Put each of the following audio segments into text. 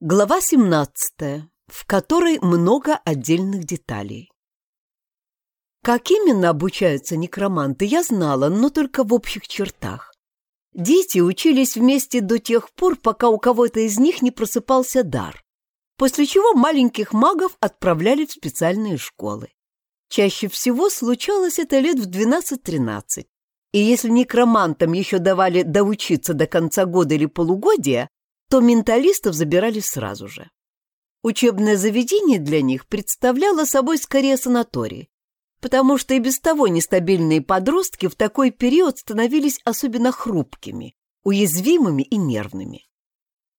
Глава 17, в которой много отдельных деталей. Как именно обучаются некроманты, я знала, но только в общих чертах. Дети учились вместе до тех пор, пока у кого-то из них не просыпался дар, после чего маленьких магов отправляли в специальные школы. Чаще всего случалось это лет в 12-13, и если некромантам еще давали доучиться до конца года или полугодия, то менталистов забирали сразу же. Учебное заведение для них представляло собой скорее санаторий, потому что и без того нестабильные подростки в такой период становились особенно хрупкими, уязвимыми и нервными.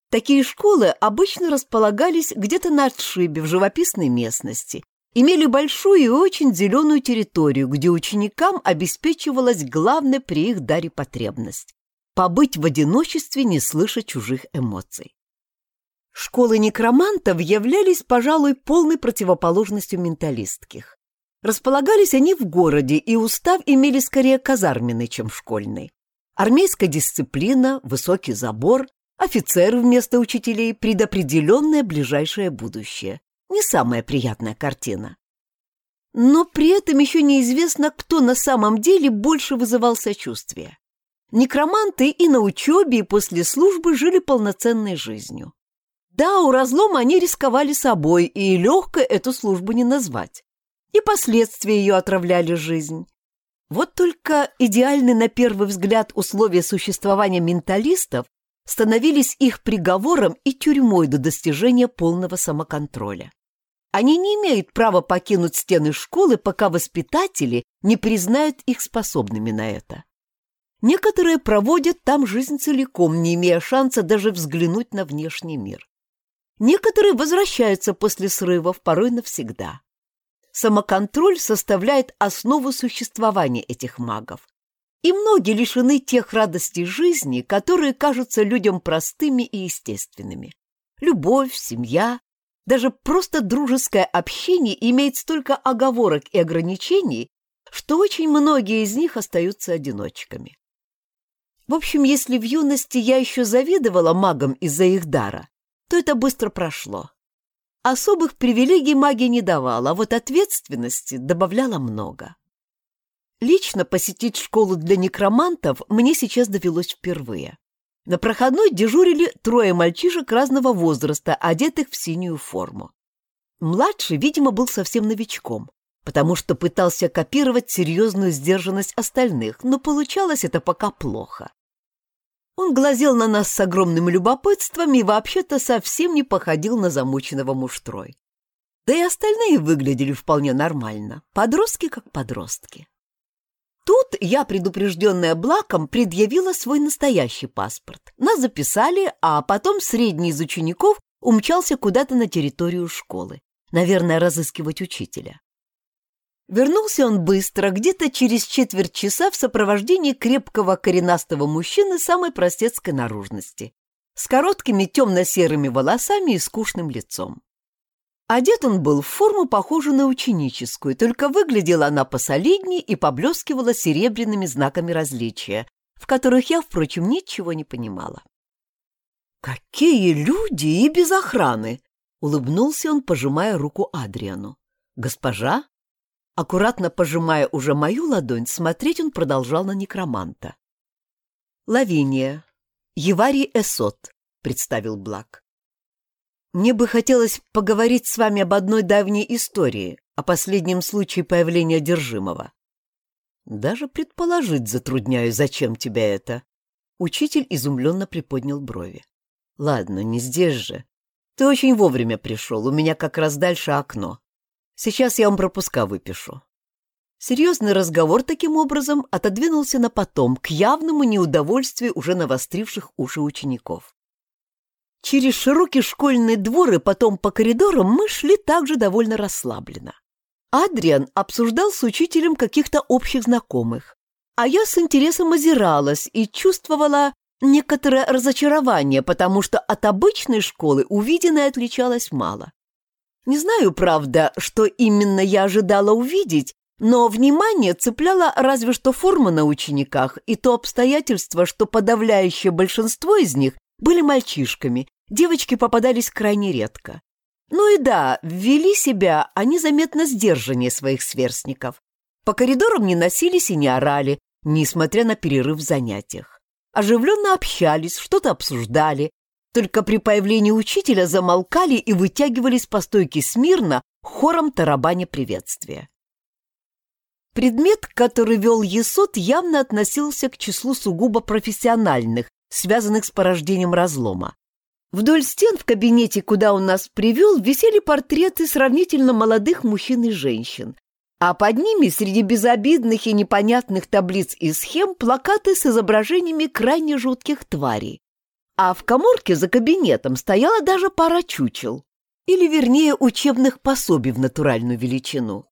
Такие школы обычно располагались где-то на отшибе в живописной местности, имели большую и очень зеленую территорию, где ученикам обеспечивалась главная при их даре потребность побыть в одиночестве, не слыша чужих эмоций. Школы некромантов являлись, пожалуй, полной противоположностью менталистских. Располагались они в городе, и устав имели скорее казарменный, чем школьный. Армейская дисциплина, высокий забор, офицеры вместо учителей, предопределенное ближайшее будущее. Не самая приятная картина. Но при этом еще неизвестно, кто на самом деле больше вызывал сочувствие. Некроманты и на учебе, и после службы жили полноценной жизнью. Да, у разлома они рисковали собой, и легко эту службу не назвать. И последствия ее отравляли жизнь. Вот только идеальны на первый взгляд условия существования менталистов становились их приговором и тюрьмой до достижения полного самоконтроля. Они не имеют права покинуть стены школы, пока воспитатели не признают их способными на это. Некоторые проводят там жизнь целиком, не имея шанса даже взглянуть на внешний мир. Некоторые возвращаются после срывов, порой навсегда. Самоконтроль составляет основу существования этих магов. И многие лишены тех радостей жизни, которые кажутся людям простыми и естественными. Любовь, семья, даже просто дружеское общение имеет столько оговорок и ограничений, что очень многие из них остаются одиночками. В общем, если в юности я еще завидовала магам из-за их дара, то это быстро прошло. Особых привилегий магия не давала, а вот ответственности добавляла много. Лично посетить школу для некромантов мне сейчас довелось впервые. На проходной дежурили трое мальчишек разного возраста, одетых в синюю форму. Младший, видимо, был совсем новичком, потому что пытался копировать серьезную сдержанность остальных, но получалось это пока плохо. Он глазел на нас с огромным любопытством и вообще-то совсем не походил на замученного муштрой. Да и остальные выглядели вполне нормально, подростки как подростки. Тут я, предупрежденная Блаком, предъявила свой настоящий паспорт. Нас записали, а потом средний из учеников умчался куда-то на территорию школы. Наверное, разыскивать учителя. Вернулся он быстро, где-то через четверть часа в сопровождении крепкого коренастого мужчины самой простецкой наружности, с короткими темно-серыми волосами и скучным лицом. Одет он был в форму, похожую на ученическую, только выглядела она посолиднее и поблескивала серебряными знаками различия, в которых я, впрочем, ничего не понимала. «Какие люди и без охраны!» — улыбнулся он, пожимая руку Адриану. «Госпожа, Аккуратно пожимая уже мою ладонь, смотреть он продолжал на некроманта. «Лавиния, Еварий Эсот», — представил Блак. «Мне бы хотелось поговорить с вами об одной давней истории, о последнем случае появления одержимого». «Даже предположить затрудняю, зачем тебе это». Учитель изумленно приподнял брови. «Ладно, не здесь же. Ты очень вовремя пришел, у меня как раз дальше окно. Сейчас я вам пропуска выпишу». Серьезный разговор таким образом отодвинулся на потом, к явному неудовольствию уже навостривших уши учеников. Через широкий школьный двор и потом по коридорам мы шли также довольно расслабленно. Адриан обсуждал с учителем каких-то общих знакомых, а я с интересом озиралась и чувствовала некоторое разочарование, потому что от обычной школы увиденное отличалось мало. Не знаю, правда, что именно я ожидала увидеть, но внимание цепляло разве что форма на учениках и то обстоятельство, что подавляющее большинство из них были мальчишками, девочки попадались крайне редко. Ну и да, ввели себя они заметно сдержаннее своих сверстников. По коридорам не носились и не орали, несмотря на перерыв в занятиях. Оживленно общались, что-то обсуждали, только при появлении учителя замолкали и вытягивались по стойке смирно, хором тарабаня приветствия. Предмет, который вел Есот, явно относился к числу сугубо профессиональных, связанных с порождением разлома. Вдоль стен в кабинете, куда он нас привел, висели портреты сравнительно молодых мужчин и женщин, а под ними, среди безобидных и непонятных таблиц и схем, плакаты с изображениями крайне жутких тварей. А в коморке за кабинетом стояла даже пара чучел, или, вернее, учебных пособий в натуральную величину.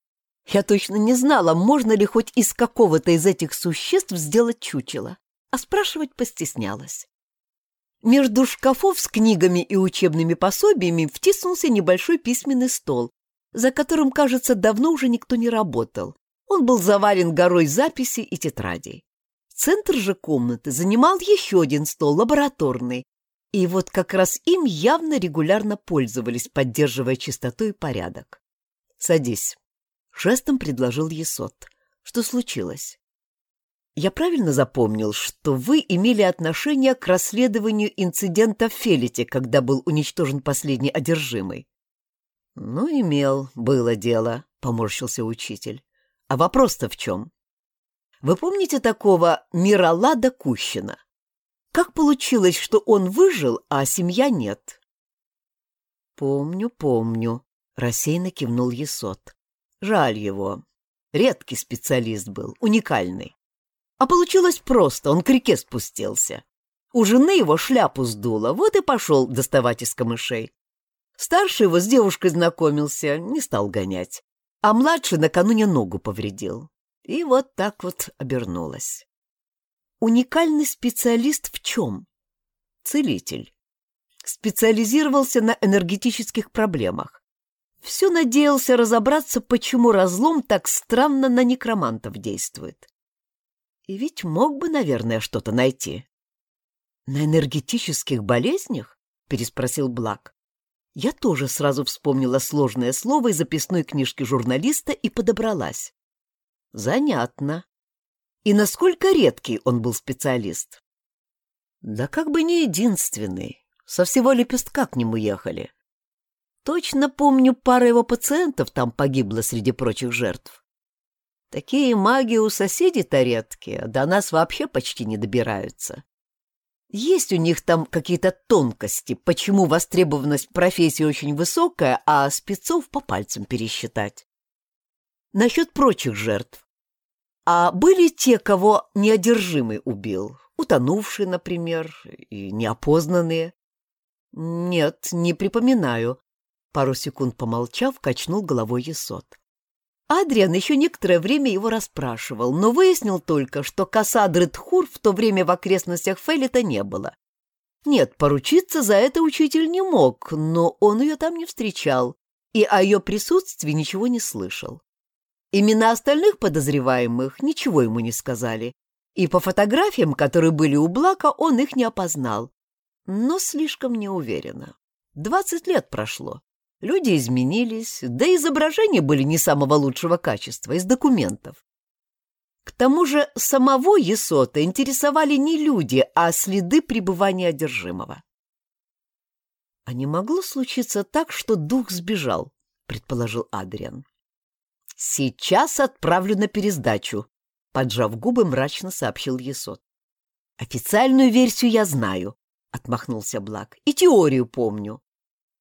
Я точно не знала, можно ли хоть из какого-то из этих существ сделать чучело, а спрашивать постеснялась. Между шкафов с книгами и учебными пособиями втиснулся небольшой письменный стол, за которым, кажется, давно уже никто не работал. Он был завален горой записей и тетрадей. Центр же комнаты занимал еще один стол, лабораторный, и вот как раз им явно регулярно пользовались, поддерживая чистоту и порядок. «Садись», — жестом предложил Есот. «Что случилось?» Я правильно запомнил, что вы имели отношение к расследованию инцидента в Фелите, когда был уничтожен последний одержимый? Ну, имел, было дело, поморщился учитель. А вопрос-то в чем? Вы помните такого Миралада Кущина? Как получилось, что он выжил, а семья нет? Помню, помню, рассеянно кивнул Есот. Жаль его. Редкий специалист был, уникальный. А получилось просто, он к реке спустился. У жены его шляпу сдуло, вот и пошел доставать из камышей. Старший его с девушкой знакомился, не стал гонять, а младший накануне ногу повредил. И вот так вот обернулась. Уникальный специалист в чем? Целитель. Специализировался на энергетических проблемах. Все надеялся разобраться, почему разлом так странно на некромантов действует. И ведь мог бы, наверное, что-то найти. На энергетических болезнях? переспросил Блак. Я тоже сразу вспомнила сложное слово из записной книжки журналиста и подобралась. Занятно. И насколько редкий он был специалист? Да как бы не единственный. Со всего лепестка к нему ехали. Точно помню, пара его пациентов там погибла среди прочих жертв. Такие маги у соседей-то редкие, до нас вообще почти не добираются. Есть у них там какие-то тонкости, почему востребованность профессии очень высокая, а спецов по пальцам пересчитать. Насчет прочих жертв. А были те, кого неодержимый убил? Утонувшие, например, и неопознанные? Нет, не припоминаю. Пару секунд помолчав, качнул головой Есот. Адриан еще некоторое время его расспрашивал, но выяснил только, что Кассадры Тхур в то время в окрестностях Фелита не было. Нет, поручиться за это учитель не мог, но он ее там не встречал и о ее присутствии ничего не слышал. Имена остальных подозреваемых ничего ему не сказали, и по фотографиям, которые были у Блака, он их не опознал, но слишком неуверенно. Двадцать лет прошло. Люди изменились, да изображения были не самого лучшего качества, из документов. К тому же самого Есота интересовали не люди, а следы пребывания одержимого. «А не могло случиться так, что дух сбежал?» — предположил Адриан. «Сейчас отправлю на пересдачу», — поджав губы, мрачно сообщил Есот. «Официальную версию я знаю», — отмахнулся Блак, — «и теорию помню.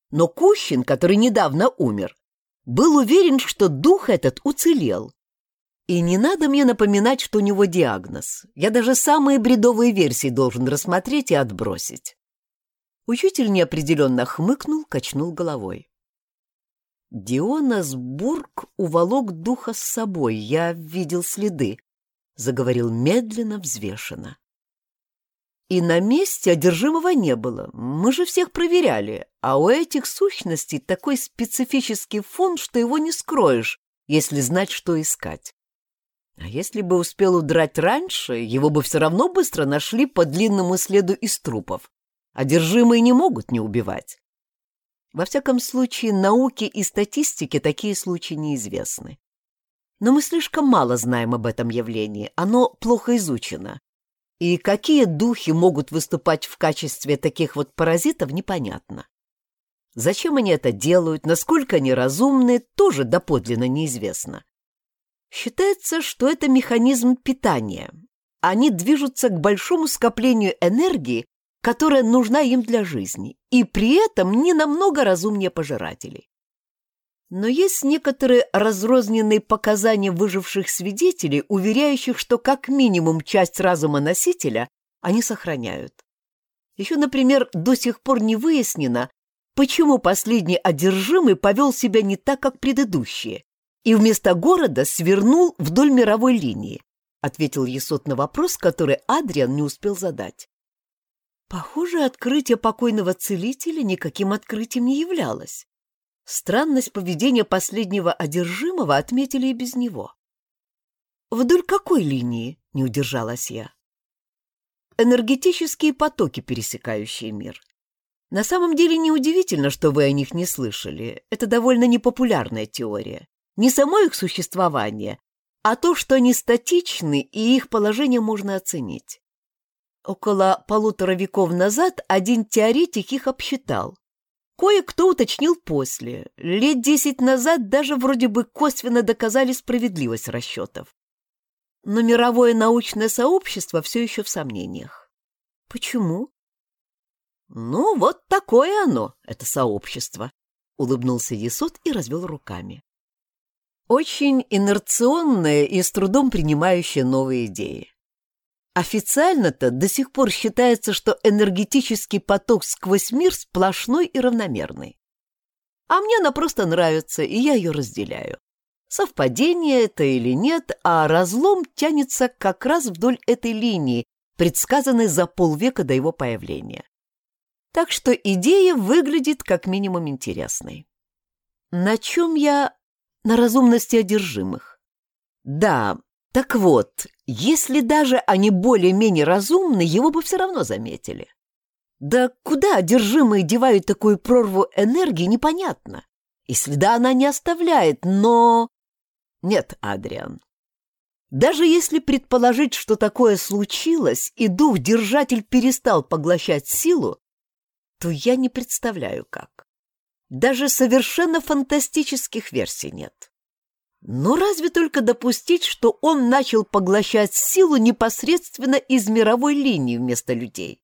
Но Кущин, который недавно умер, был уверен, что дух этот уцелел. И не надо мне напоминать, что у него диагноз. Я даже самые бредовые версии должен рассмотреть и отбросить. Учитель неопределенно хмыкнул, качнул головой. Дионас Бург уволок духа с собой, я видел следы, заговорил медленно, взвешенно. И на месте одержимого не было. Мы же всех проверяли. А у этих сущностей такой специфический фон, что его не скроешь, если знать, что искать. А если бы успел удрать раньше, его бы все равно быстро нашли по длинному следу из трупов. Одержимые не могут не убивать. Во всяком случае, науке и статистике такие случаи неизвестны. Но мы слишком мало знаем об этом явлении, оно плохо изучено. И какие духи могут выступать в качестве таких вот паразитов, непонятно. Зачем они это делают, насколько они разумны, тоже доподлинно неизвестно. Считается, что это механизм питания. Они движутся к большому скоплению энергии, которая нужна им для жизни, и при этом не намного разумнее пожирателей. Но есть некоторые разрозненные показания выживших свидетелей, уверяющих, что как минимум часть разума носителя они сохраняют. Еще, например, до сих пор не выяснено, почему последний одержимый повел себя не так, как предыдущие, и вместо города свернул вдоль мировой линии, ответил Есот на вопрос, который Адриан не успел задать. Похоже, открытие покойного целителя никаким открытием не являлось. Странность поведения последнего одержимого отметили и без него. «Вдоль какой линии?» — не удержалась я. «Энергетические потоки, пересекающие мир. На самом деле неудивительно, что вы о них не слышали. Это довольно непопулярная теория. Не само их существование, а то, что они статичны, и их положение можно оценить. Около полутора веков назад один теоретик их обсчитал. Кое-кто уточнил после. Лет десять назад даже вроде бы косвенно доказали справедливость расчетов. Но мировое научное сообщество все еще в сомнениях. Почему? Ну, вот такое оно, это сообщество, улыбнулся Есот и развел руками. Очень инерционное и с трудом принимающее новые идеи. Официально-то до сих пор считается, что энергетический поток сквозь мир сплошной и равномерный. А мне она просто нравится, и я ее разделяю. Совпадение это или нет, а разлом тянется как раз вдоль этой линии, предсказанной за полвека до его появления. Так что идея выглядит как минимум интересной. На чем я? На разумности одержимых. Да, так вот, если даже они более-менее разумны, его бы все равно заметили. Да куда одержимые девают такую прорву энергии, непонятно. И следа она не оставляет, но... Нет, Адриан. Даже если предположить, что такое случилось, и дух-держатель перестал поглощать силу, то я не представляю, как. Даже совершенно фантастических версий нет. Но разве только допустить, что он начал поглощать силу непосредственно из мировой линии вместо людей?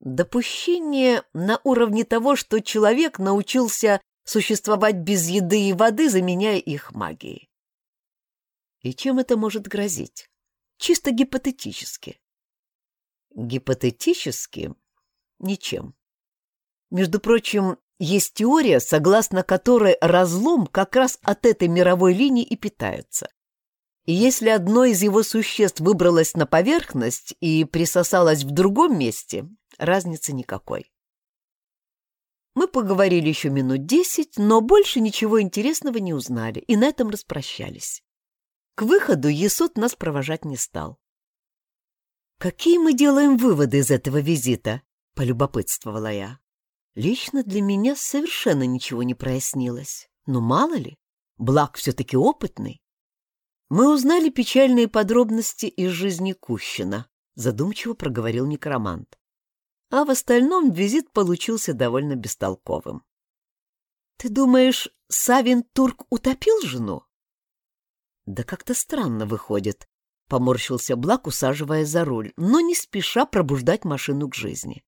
Допущение на уровне того, что человек научился существовать без еды и воды, заменяя их магией. И чем это может грозить? Чисто гипотетически. Гипотетически? Ничем. Между прочим, есть теория, согласно которой разлом как раз от этой мировой линии и питается. И если одно из его существ выбралось на поверхность и присосалось в другом месте, разницы никакой. Мы поговорили еще минут десять, но больше ничего интересного не узнали, и на этом распрощались. К выходу Есот нас провожать не стал. «Какие мы делаем выводы из этого визита?» — полюбопытствовала я. Лично для меня совершенно ничего не прояснилось. Но мало ли, Благ все-таки опытный. Мы узнали печальные подробности из жизни Кущина, задумчиво проговорил некромант. А в остальном визит получился довольно бестолковым. Ты думаешь, Савин Турк утопил жену? Да как-то странно выходит, поморщился Блак, усаживая за руль, но не спеша пробуждать машину к жизни.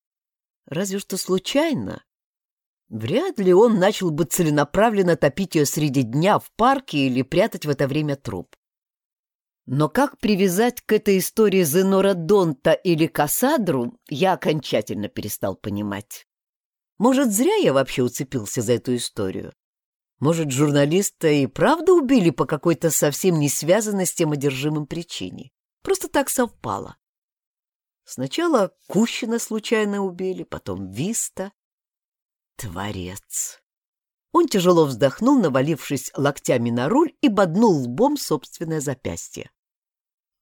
Разве что случайно. Вряд ли он начал бы целенаправленно топить ее среди дня в парке или прятать в это время труп. Но как привязать к этой истории Зенора Донта или Кассадру, я окончательно перестал понимать. Может, зря я вообще уцепился за эту историю? Может, журналиста и правда убили по какой-то совсем не связанной с тем одержимым причине? Просто так совпало. Сначала Кущина случайно убили, потом Виста. Творец. Он тяжело вздохнул, навалившись локтями на руль и боднул лбом собственное запястье.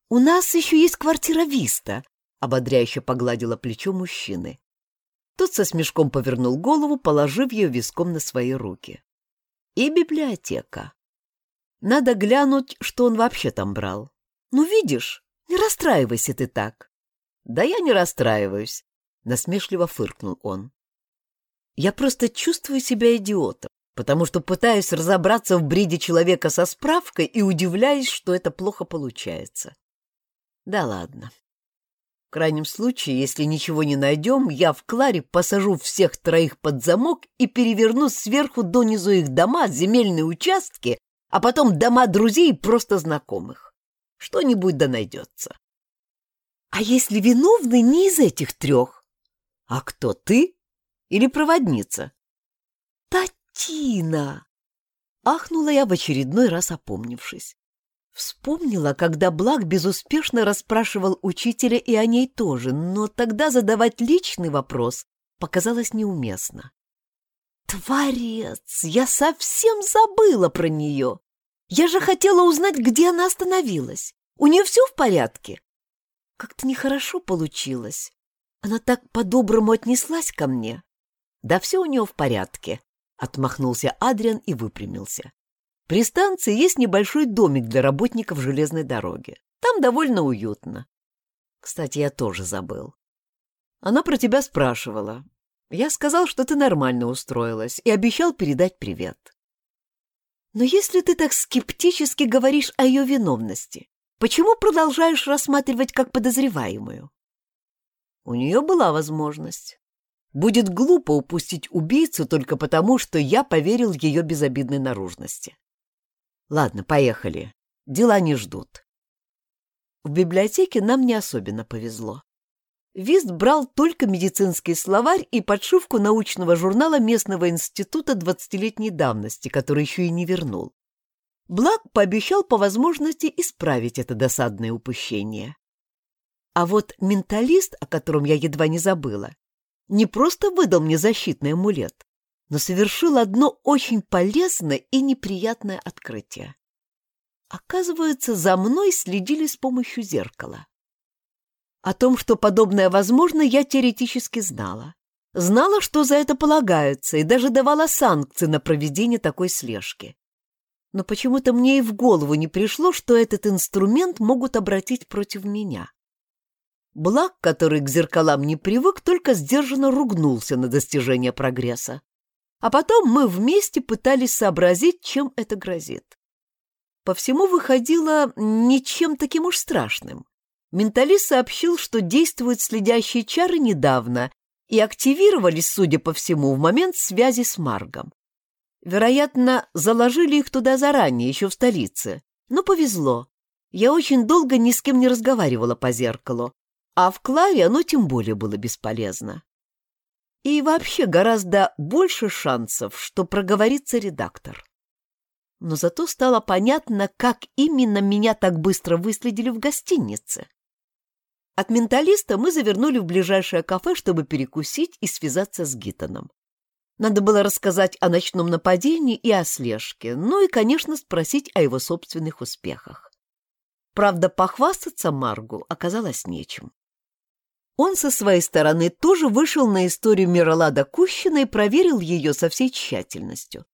«У нас еще есть квартира Виста», — ободряюще погладила плечо мужчины. Тот со смешком повернул голову, положив ее виском на свои руки. И библиотека. Надо глянуть, что он вообще там брал. Ну, видишь, не расстраивайся ты так. Да я не расстраиваюсь, насмешливо фыркнул он. Я просто чувствую себя идиотом, потому что пытаюсь разобраться в бреде человека со справкой и удивляюсь, что это плохо получается. Да ладно. В крайнем случае, если ничего не найдем, я в Кларе посажу всех троих под замок и переверну сверху донизу их дома, земельные участки, а потом дома друзей и просто знакомых. Что-нибудь да найдется. А если виновны не из этих трех? А кто ты? Или проводница? Татина! Ахнула я в очередной раз опомнившись. Вспомнила, когда Благ безуспешно расспрашивал учителя и о ней тоже, но тогда задавать личный вопрос показалось неуместно. Творец, я совсем забыла про нее. Я же хотела узнать, где она остановилась. У нее все в порядке? Как-то нехорошо получилось. Она так по-доброму отнеслась ко мне. Да все у нее в порядке, — отмахнулся Адриан и выпрямился. При станции есть небольшой домик для работников железной дороги. Там довольно уютно. Кстати, я тоже забыл. Она про тебя спрашивала. Я сказал, что ты нормально устроилась, и обещал передать привет. Но если ты так скептически говоришь о ее виновности, почему продолжаешь рассматривать как подозреваемую? У нее была возможность. Будет глупо упустить убийцу только потому, что я поверил ее безобидной наружности. Ладно, поехали. Дела не ждут. В библиотеке нам не особенно повезло. Вист брал только медицинский словарь и подшивку научного журнала местного института двадцатилетней давности, который еще и не вернул. Благ пообещал по возможности исправить это досадное упущение. А вот менталист, о котором я едва не забыла, не просто выдал мне защитный амулет, но совершил одно очень полезное и неприятное открытие. Оказывается, за мной следили с помощью зеркала. О том, что подобное возможно, я теоретически знала. Знала, что за это полагается, и даже давала санкции на проведение такой слежки. Но почему-то мне и в голову не пришло, что этот инструмент могут обратить против меня. Благ, который к зеркалам не привык, только сдержанно ругнулся на достижение прогресса. А потом мы вместе пытались сообразить, чем это грозит. По всему выходило ничем таким уж страшным. Менталист сообщил, что действуют следящие чары недавно и активировались, судя по всему, в момент связи с Маргом. Вероятно, заложили их туда заранее, еще в столице. Но повезло. Я очень долго ни с кем не разговаривала по зеркалу, а в Кларе оно тем более было бесполезно. И вообще гораздо больше шансов, что проговорится редактор. Но зато стало понятно, как именно меня так быстро выследили в гостинице. От менталиста мы завернули в ближайшее кафе, чтобы перекусить и связаться с Гиттоном. Надо было рассказать о ночном нападении и о слежке, ну и, конечно, спросить о его собственных успехах. Правда, похвастаться Маргу оказалось нечем. Он со своей стороны тоже вышел на историю Миролада Кущина и проверил ее со всей тщательностью.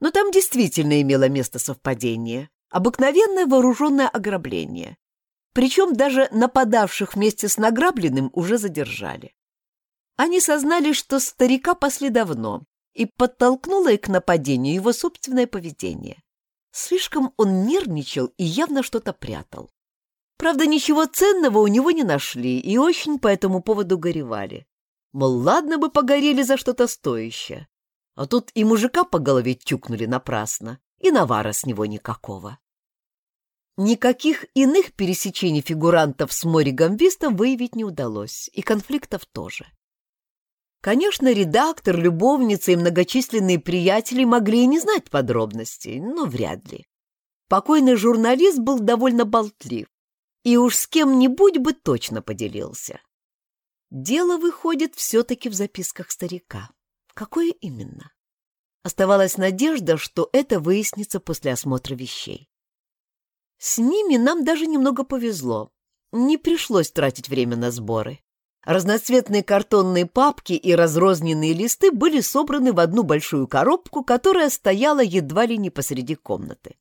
Но там действительно имело место совпадение. Обыкновенное вооруженное ограбление. Причем даже нападавших вместе с награбленным уже задержали. Они сознали, что старика пасли давно, и подтолкнуло их к нападению его собственное поведение. Слишком он нервничал и явно что-то прятал. Правда, ничего ценного у него не нашли и очень по этому поводу горевали. Мол, ладно бы погорели за что-то стоящее. А тут и мужика по голове тюкнули напрасно, и навара с него никакого. Никаких иных пересечений фигурантов с Моригом Виста выявить не удалось, и конфликтов тоже. Конечно, редактор, любовница и многочисленные приятели могли и не знать подробностей, но вряд ли. Покойный журналист был довольно болтлив, и уж с кем-нибудь бы точно поделился. Дело выходит все-таки в записках старика. Какое именно? Оставалась надежда, что это выяснится после осмотра вещей. С ними нам даже немного повезло. Не пришлось тратить время на сборы. Разноцветные картонные папки и разрозненные листы были собраны в одну большую коробку, которая стояла едва ли не посреди комнаты.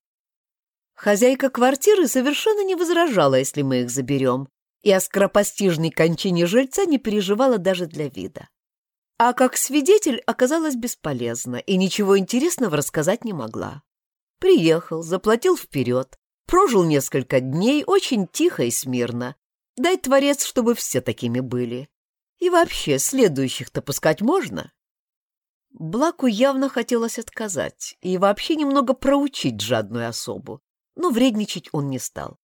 Хозяйка квартиры совершенно не возражала, если мы их заберем, и о скоропостижной кончине жильца не переживала даже для вида. А как свидетель оказалась бесполезна и ничего интересного рассказать не могла. Приехал, заплатил вперед, прожил несколько дней очень тихо и смирно, Дай творец, чтобы все такими были. И вообще, следующих-то пускать можно? Блаку явно хотелось отказать и вообще немного проучить жадную особу, но вредничать он не стал.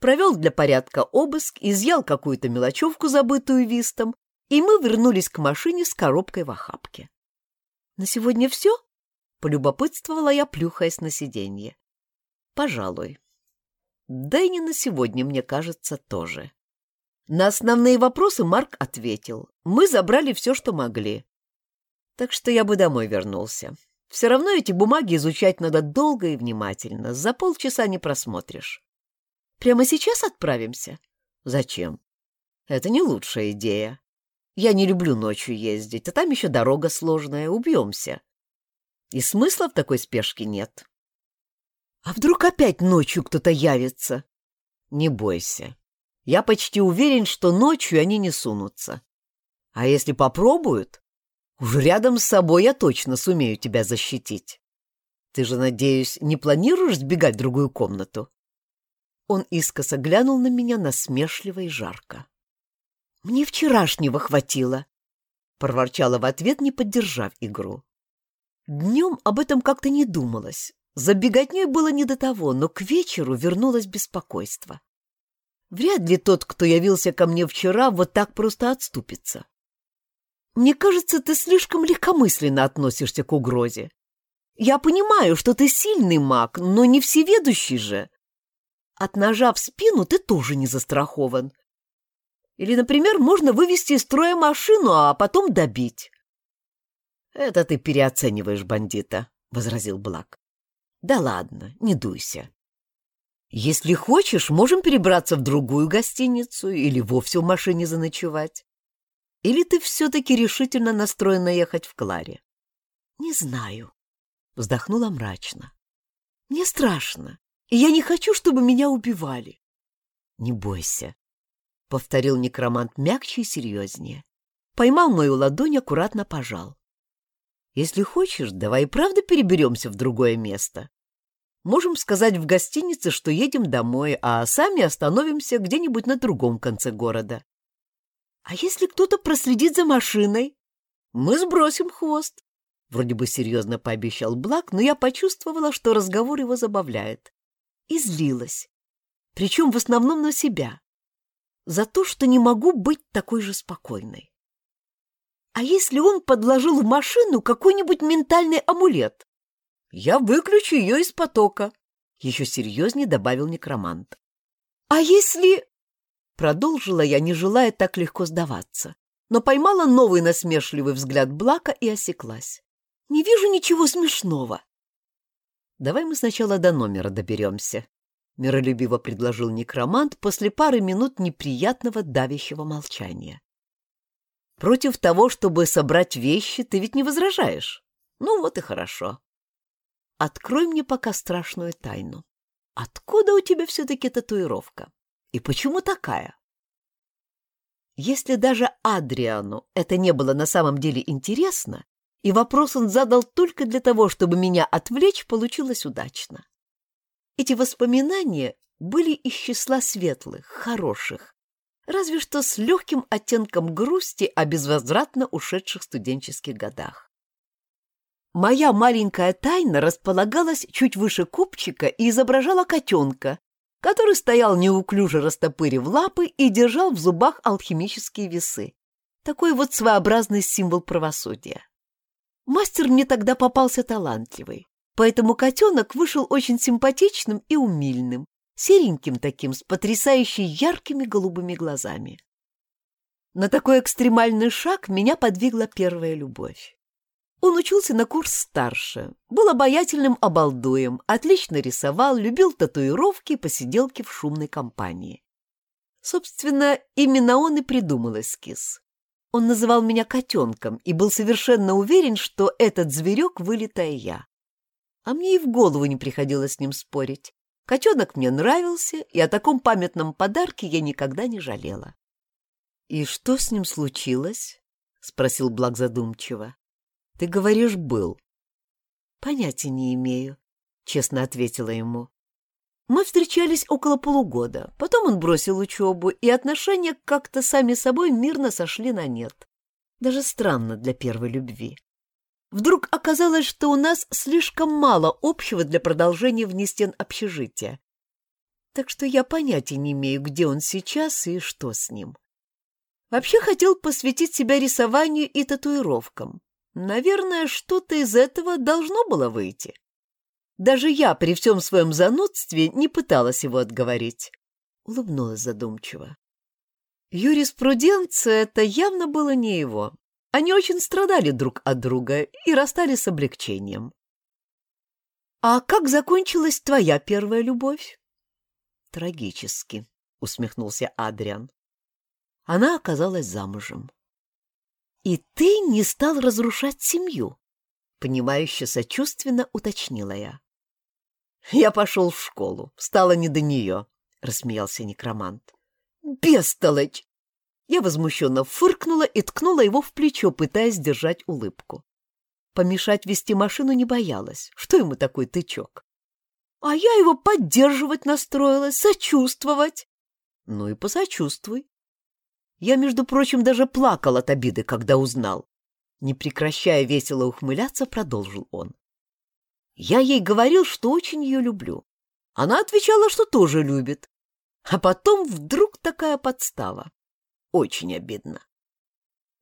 Провел для порядка обыск, изъял какую-то мелочевку, забытую вистом, и мы вернулись к машине с коробкой в охапке. «На сегодня все?» — полюбопытствовала я, плюхаясь на сиденье. «Пожалуй. Да и не на сегодня, мне кажется, тоже. На основные вопросы Марк ответил. Мы забрали все, что могли. Так что я бы домой вернулся. Все равно эти бумаги изучать надо долго и внимательно. За полчаса не просмотришь. Прямо сейчас отправимся? Зачем? Это не лучшая идея. Я не люблю ночью ездить, а там еще дорога сложная, убьемся. И смысла в такой спешке нет. А вдруг опять ночью кто-то явится? Не бойся. Я почти уверен, что ночью они не сунутся. А если попробуют, уже рядом с собой я точно сумею тебя защитить. Ты же, надеюсь, не планируешь сбегать в другую комнату? Он искоса глянул на меня насмешливо и жарко. Мне вчерашнего хватило, проворчала в ответ, не поддержав игру. Днем об этом как-то не думалось, за беготней было не до того, но к вечеру вернулось беспокойство. Вряд ли тот, кто явился ко мне вчера, вот так просто отступится. Мне кажется, ты слишком легкомысленно относишься к угрозе. Я понимаю, что ты сильный маг, но не всеведущий же. От ножа в спину ты тоже не застрахован. Или, например, можно вывести из строя машину, а потом добить. — Это ты переоцениваешь бандита, — возразил Блак. Да ладно, не дуйся. Если хочешь, можем перебраться в другую гостиницу или вовсе в машине заночевать. Или ты все-таки решительно настроена ехать в Кларе? Не знаю, вздохнула мрачно. Мне страшно, и я не хочу, чтобы меня убивали. Не бойся, повторил некромант мягче и серьезнее. Поймал мою ладонь, аккуратно пожал. Если хочешь, давай и правда переберемся в другое место. Можем сказать в гостинице, что едем домой, а сами остановимся где-нибудь на другом конце города. А если кто-то проследит за машиной? Мы сбросим хвост. Вроде бы серьезно пообещал Блак, но я почувствовала, что разговор его забавляет. И злилась. Причем в основном на себя. За то, что не могу быть такой же спокойной. А если он подложил в машину какой-нибудь ментальный амулет? Я выключу ее из потока, — еще серьезнее добавил некромант. А если... Продолжила я, не желая так легко сдаваться, но поймала новый насмешливый взгляд Блака и осеклась. Не вижу ничего смешного. Давай мы сначала до номера доберемся, — миролюбиво предложил некромант после пары минут неприятного давящего молчания. Против того, чтобы собрать вещи, ты ведь не возражаешь. Ну вот и хорошо. Открой мне пока страшную тайну. Откуда у тебя все-таки татуировка? И почему такая? Если даже Адриану это не было на самом деле интересно, и вопрос он задал только для того, чтобы меня отвлечь, получилось удачно. Эти воспоминания были из числа светлых, хороших, разве что с легким оттенком грусти о безвозвратно ушедших студенческих годах. Моя маленькая тайна располагалась чуть выше копчика и изображала котенка, который стоял неуклюже растопырив лапы и держал в зубах алхимические весы. Такой вот своеобразный символ правосудия. Мастер мне тогда попался талантливый, поэтому котенок вышел очень симпатичным и умильным, сереньким таким, с потрясающе яркими голубыми глазами. На такой экстремальный шаг меня подвигла первая любовь. Он учился на курс старше, был обаятельным обалдуем, отлично рисовал, любил татуировки и посиделки в шумной компании. Собственно, именно он и придумал эскиз. Он называл меня котенком и был совершенно уверен, что этот зверек — вылитая я. А мне и в голову не приходилось с ним спорить. Котенок мне нравился, и о таком памятном подарке я никогда не жалела. — И что с ним случилось? — спросил Благ задумчиво. — Ты говоришь, был. — Понятия не имею, — честно ответила ему. Мы встречались около полугода. Потом он бросил учебу, и отношения как-то сами собой мирно сошли на нет. Даже странно для первой любви. Вдруг оказалось, что у нас слишком мало общего для продолжения вне стен общежития. Так что я понятия не имею, где он сейчас и что с ним. Вообще хотел посвятить себя рисованию и татуировкам. Наверное, что-то из этого должно было выйти. Даже я при всем своем занудстве не пыталась его отговорить. Улыбнулась задумчиво. Юриспруденция — это явно было не его. Они очень страдали друг от друга и расстались с облегчением. «А как закончилась твоя первая любовь?» «Трагически», — усмехнулся Адриан. Она оказалась замужем. «И ты не стал разрушать семью?» — понимающе сочувственно уточнила я. Я пошел в школу, стало не до нее, — рассмеялся некромант. Бестолочь! Я возмущенно фыркнула и ткнула его в плечо, пытаясь держать улыбку. Помешать вести машину не боялась. Что ему такой тычок? А я его поддерживать настроилась, сочувствовать. Ну и посочувствуй. Я, между прочим, даже плакал от обиды, когда узнал. Не прекращая весело ухмыляться, продолжил он. Я ей говорил, что очень ее люблю. Она отвечала, что тоже любит. А потом вдруг такая подстава. Очень обидно.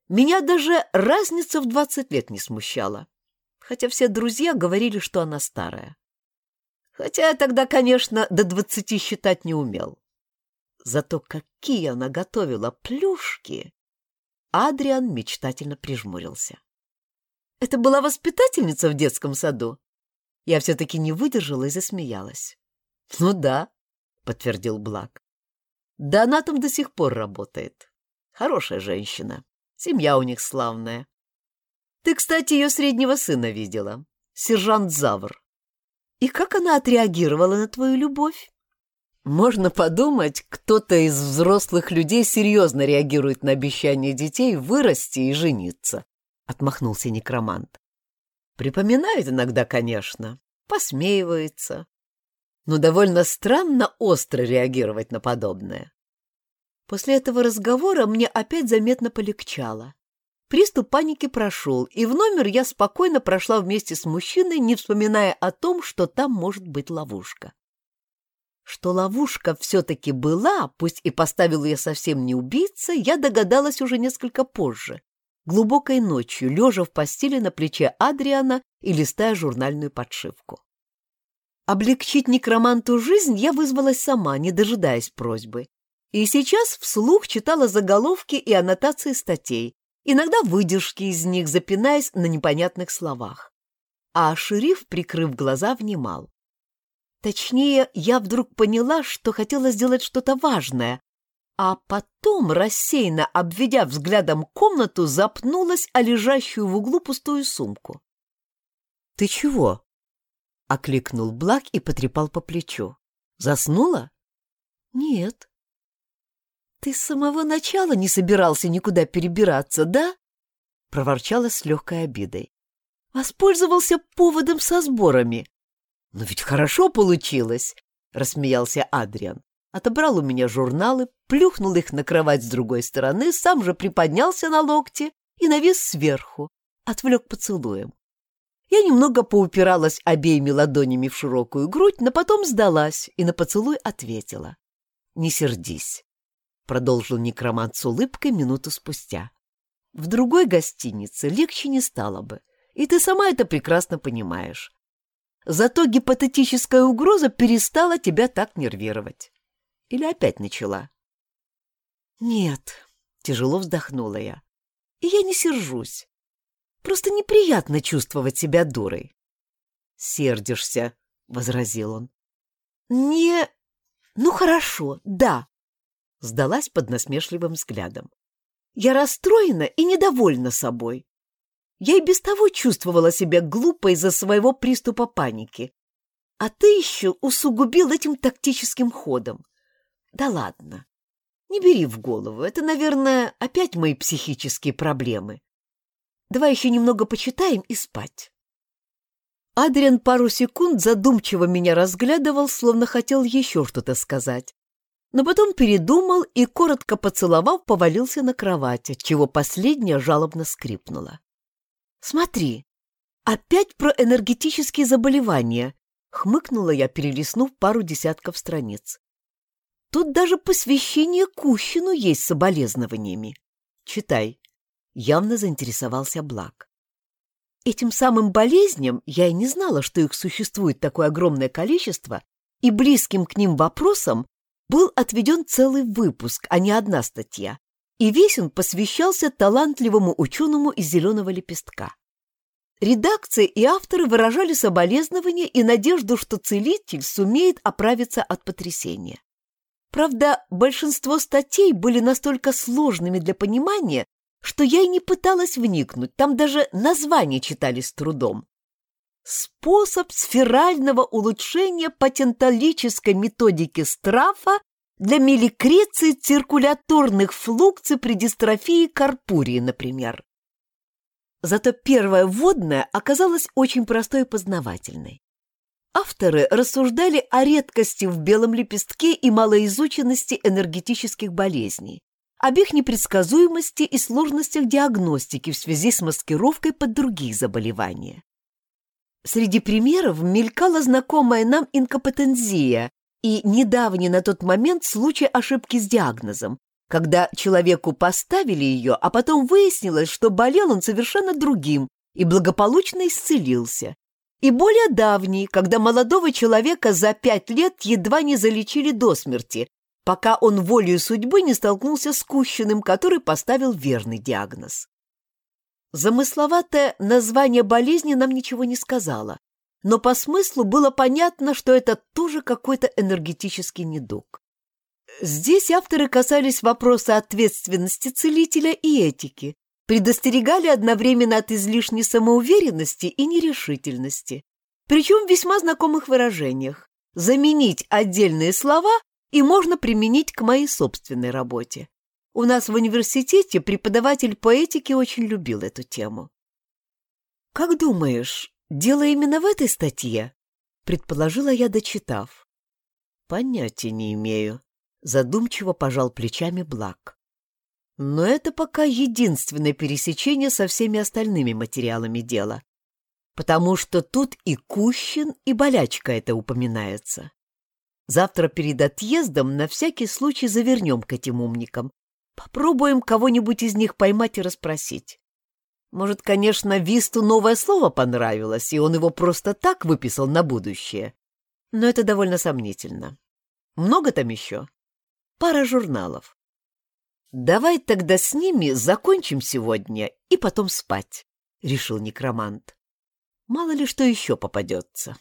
Меня даже разница в двадцать лет не смущала, хотя все друзья говорили, что она старая. Хотя я тогда, конечно, до двадцати считать не умел. Зато какие она готовила плюшки! Адриан мечтательно прижмурился. Это была воспитательница в детском саду? Я все-таки не выдержала и засмеялась. «Ну да», — подтвердил Блак. «Да она там до сих пор работает. Хорошая женщина. Семья у них славная. Ты, кстати, ее среднего сына видела, сержант Завр. И как она отреагировала на твою любовь? Можно подумать, кто-то из взрослых людей серьезно реагирует на обещание детей вырасти и жениться, — отмахнулся некромант. Припоминает иногда, конечно, посмеивается. Но довольно странно остро реагировать на подобное. После этого разговора мне опять заметно полегчало. Приступ паники прошел, и в номер я спокойно прошла вместе с мужчиной, не вспоминая о том, что там может быть ловушка. Что ловушка все-таки была, пусть и поставил я совсем не убийца, я догадалась уже несколько позже, глубокой ночью, лежа в постели на плече Адриана и листая журнальную подшивку. Облегчить некроманту жизнь я вызвалась сама, не дожидаясь просьбы. И сейчас вслух читала заголовки и аннотации статей, иногда выдержки из них, запинаясь на непонятных словах. А шериф, прикрыв глаза, внимал. Точнее, я вдруг поняла, что хотела сделать что-то важное, а потом, рассеянно обведя взглядом комнату, запнулась о лежащую в углу пустую сумку. — Ты чего? — окликнул Блак и потрепал по плечу. — Заснула? — Нет. — Ты с самого начала не собирался никуда перебираться, да? — проворчала с легкой обидой. — Воспользовался поводом со сборами. — Но ведь хорошо получилось, — рассмеялся Адриан отобрал у меня журналы, плюхнул их на кровать с другой стороны, сам же приподнялся на локте и навис сверху, отвлек поцелуем. Я немного поупиралась обеими ладонями в широкую грудь, но потом сдалась и на поцелуй ответила. «Не сердись», — продолжил некромант с улыбкой минуту спустя. «В другой гостинице легче не стало бы, и ты сама это прекрасно понимаешь. Зато гипотетическая угроза перестала тебя так нервировать. Или опять начала? Нет, тяжело вздохнула я. И я не сержусь. Просто неприятно чувствовать себя дурой. Сердишься, возразил он. Не... Ну хорошо, да. Сдалась под насмешливым взглядом. Я расстроена и недовольна собой. Я и без того чувствовала себя глупо из-за своего приступа паники. А ты еще усугубил этим тактическим ходом. Да ладно. Не бери в голову. Это, наверное, опять мои психические проблемы. Давай еще немного почитаем и спать. Адриан пару секунд задумчиво меня разглядывал, словно хотел еще что-то сказать. Но потом передумал и, коротко поцеловав, повалился на кровать, чего последняя жалобно скрипнула. «Смотри, опять про энергетические заболевания», — хмыкнула я, перелистнув пару десятков страниц. «Тут даже посвящение Кущину есть с соболезнованиями. Читай». Явно заинтересовался Блак. Этим самым болезням я и не знала, что их существует такое огромное количество, и близким к ним вопросам был отведен целый выпуск, а не одна статья, и весь он посвящался талантливому ученому из «Зеленого лепестка». Редакция и авторы выражали соболезнования и надежду, что целитель сумеет оправиться от потрясения. Правда, большинство статей были настолько сложными для понимания, что я и не пыталась вникнуть, там даже названия читали с трудом. Способ сферального улучшения патентолической методики Страфа для меликреции циркуляторных флукций при дистрофии Карпурии, например. Зато первая вводная оказалась очень простой и познавательной. Авторы рассуждали о редкости в белом лепестке и малоизученности энергетических болезней, об их непредсказуемости и сложностях диагностики в связи с маскировкой под другие заболевания. Среди примеров мелькала знакомая нам инкомпетензия и недавний на тот момент случай ошибки с диагнозом, когда человеку поставили ее, а потом выяснилось, что болел он совершенно другим и благополучно исцелился. И более давний, когда молодого человека за пять лет едва не залечили до смерти, пока он волею судьбы не столкнулся с Кущиным, который поставил верный диагноз. Замысловатое название болезни нам ничего не сказала, но по смыслу было понятно, что это тоже какой-то энергетический недуг. Здесь авторы касались вопроса ответственности целителя и этики, предостерегали одновременно от излишней самоуверенности и нерешительности, причем в весьма знакомых выражениях. Заменить отдельные слова и можно применить к моей собственной работе. У нас в университете преподаватель по этике очень любил эту тему. «Как думаешь, дело именно в этой статье?» — предположила я, дочитав. «Понятия не имею», — задумчиво пожал плечами Блак. «Но это пока единственное пересечение со всеми остальными материалами дела, потому что тут и Кущин, и болячка это упоминается. Завтра перед отъездом на всякий случай завернем к этим умникам. Попробуем кого-нибудь из них поймать и расспросить. Может, конечно, Висту новое слово понравилось, и он его просто так выписал на будущее. Но это довольно сомнительно. Много там еще? Пара журналов. Давай тогда с ними закончим сегодня и потом спать, — решил некромант. Мало ли что еще попадется.